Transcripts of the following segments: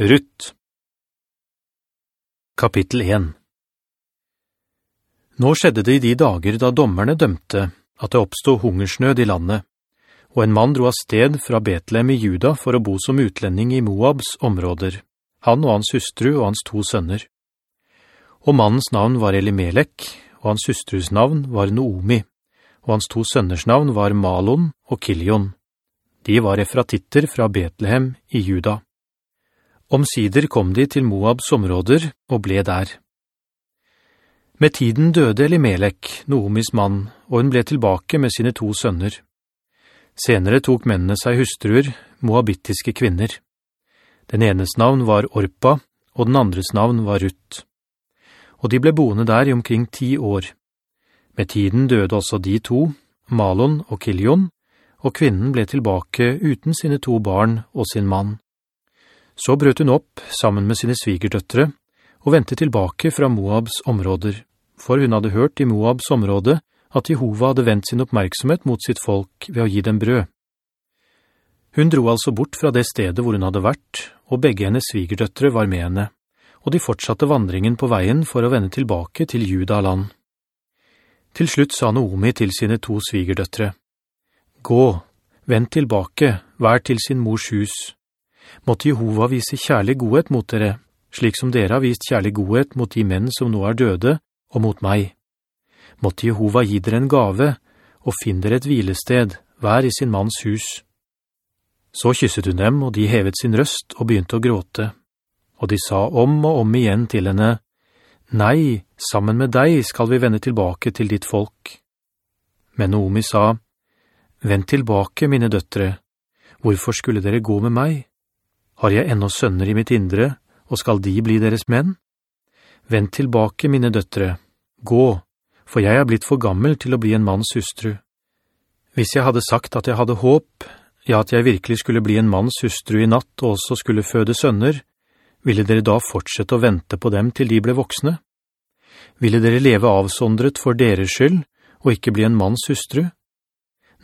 Rutt Kapittel 1 Nå skjedde det i de dager da dommerne dømte at det oppstod hungersnød i landet, og en mann dro av sted fra Betlehem i Juda for å bo som utlending i Moabs områder, han og hans hustru og hans to sønner. Og mannens navn var Elimelek, og hans hustrus navn var Noomi, og hans to sønners navn var Malon og Kilion. De var efratitter fra Betlehem i Juda. Omsider kom de til Moabs områder og ble der. Med tiden døde Elimelek, Noomis mann, og hun ble tilbake med sine to sønner. Senere tok mennene seg hustruer, moabittiske kvinner. Den enes navn var Orpa, og den andres navn var Rutt. Og de ble boende der i omkring ti år. Med tiden døde også de to, Malon og Kiljon, og kvinnen ble tilbake uten sine to barn og sin mann. Så brøt hun opp sammen med sine svigerdøttere og ventet tilbake fra Moabs områder, for hun hadde hørt i Moabs område at Jehova hadde vendt sin oppmerksomhet mot sitt folk ved å gi dem brød. Hun dro altså bort fra det stedet hvor hun hadde vært, og begge hennes svigerdøttere var med henne, og de fortsatte vandringen på veien for å vende tilbake til Judaland. Til slutt sa Naomi til sine to svigerdøttere, «Gå, vend tilbake, vær til sin mors hus, Måtte Jehova vise kjærlig godhet mot dere, slik som dere har vist kjærlig godhet mot de menn som nå er døde, og mot meg. Måtte Jehova gi dere en gave, og finn dere et hvilested, hver i sin manns hus. Så kysset hun dem, og de hevet sin røst og begynte å gråte. Og de sa om og om igjen til henne, «Nei, sammen med deg skal vi vende tilbake til ditt folk.» Men Naomi sa, «Vend tilbake, mine døttere. Hvorfor skulle dere gå med meg?» Har jeg ennå sønner i mitt indre, og skal de bli deres menn? Vend tilbake, mine døttere. Gå, for jeg er blitt for gammel til å bli en manns hustru. Hvis jeg hadde sagt at jeg hadde håp, ja, at jeg virkelig skulle bli en manns hustru i natt og også skulle føde sønner, ville dere da fortsette å vente på dem til de ble voksne? Ville dere leve avsondret for deres skyld, og ikke bli en manns hustru?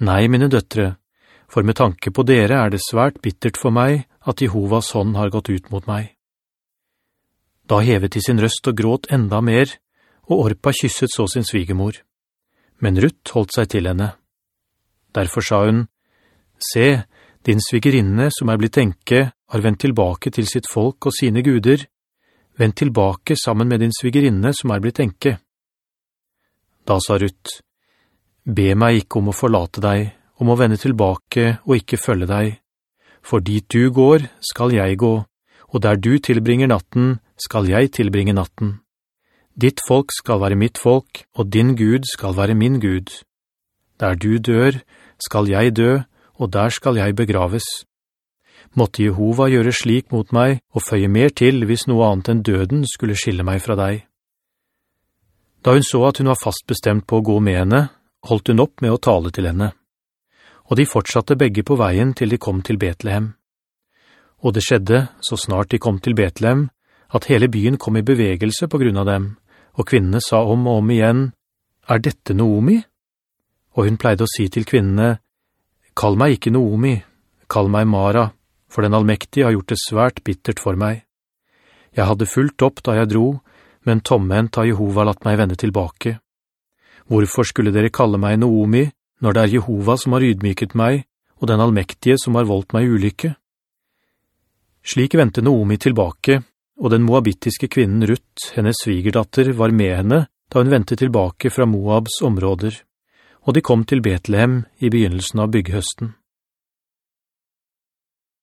Nei, mine døttere, for med tanke på dere er det svært bittert for meg at Jehovas hånd har gått ut mot meg. Da hevet de sin røst og gråt enda mer, og Orpa kysset så sin svigemor. Men Rutt holdt seg til henne. Derfor sa hun, «Se, din svigerinne som er blitt enke, har vendt tilbake til sitt folk og sine guder. Vend tilbake sammen med din svigerinne som er blitt enke.» Da sa Rutt, «Be meg ikke om å forlate deg, om å vende tilbake og ikke følge deg, for dit du går, skal jeg gå, og der du tilbringer natten, skal jeg tilbringe natten. Ditt folk skal være mitt folk, og din Gud skal være min Gud. Der du dør, skal jeg dø, og der skal jeg begraves. Måtte Jehova gjøre slik mot meg, og føye mer til hvis noe annet enn døden skulle skille meg fra deg. Da hun så at hun var fast bestemt på å gå med henne, holdt hun opp med å tale til henne og de fortsatte begge på veien til de kom til Betlehem. Og det skjedde, så snart de kom til Betlehem, at hele byen kom i bevegelse på grunn av dem, og kvinnene sa om og om igjen, «Er dette Noomi?» Og hun pleide å si til kvinnene, «Kall meg ikke Noomi, kall meg Mara, for den allmektige har gjort det svært bittert for meg. Jeg hadde fulgt opp da jeg dro, men tomment har Jehova latt meg vende tilbake. Hvorfor skulle dere kalle meg Noomi, når det er Jehova som har ydmyket meg, og den allmektige som har voldt meg ulykke. Slik ventet Naomi tilbake, og den moabittiske kvinnen Rutt, hennes svigerdatter, var med henne da hun ventet tilbake fra Moabs områder, og de kom til Betlehem i begynnelsen av bygghøsten.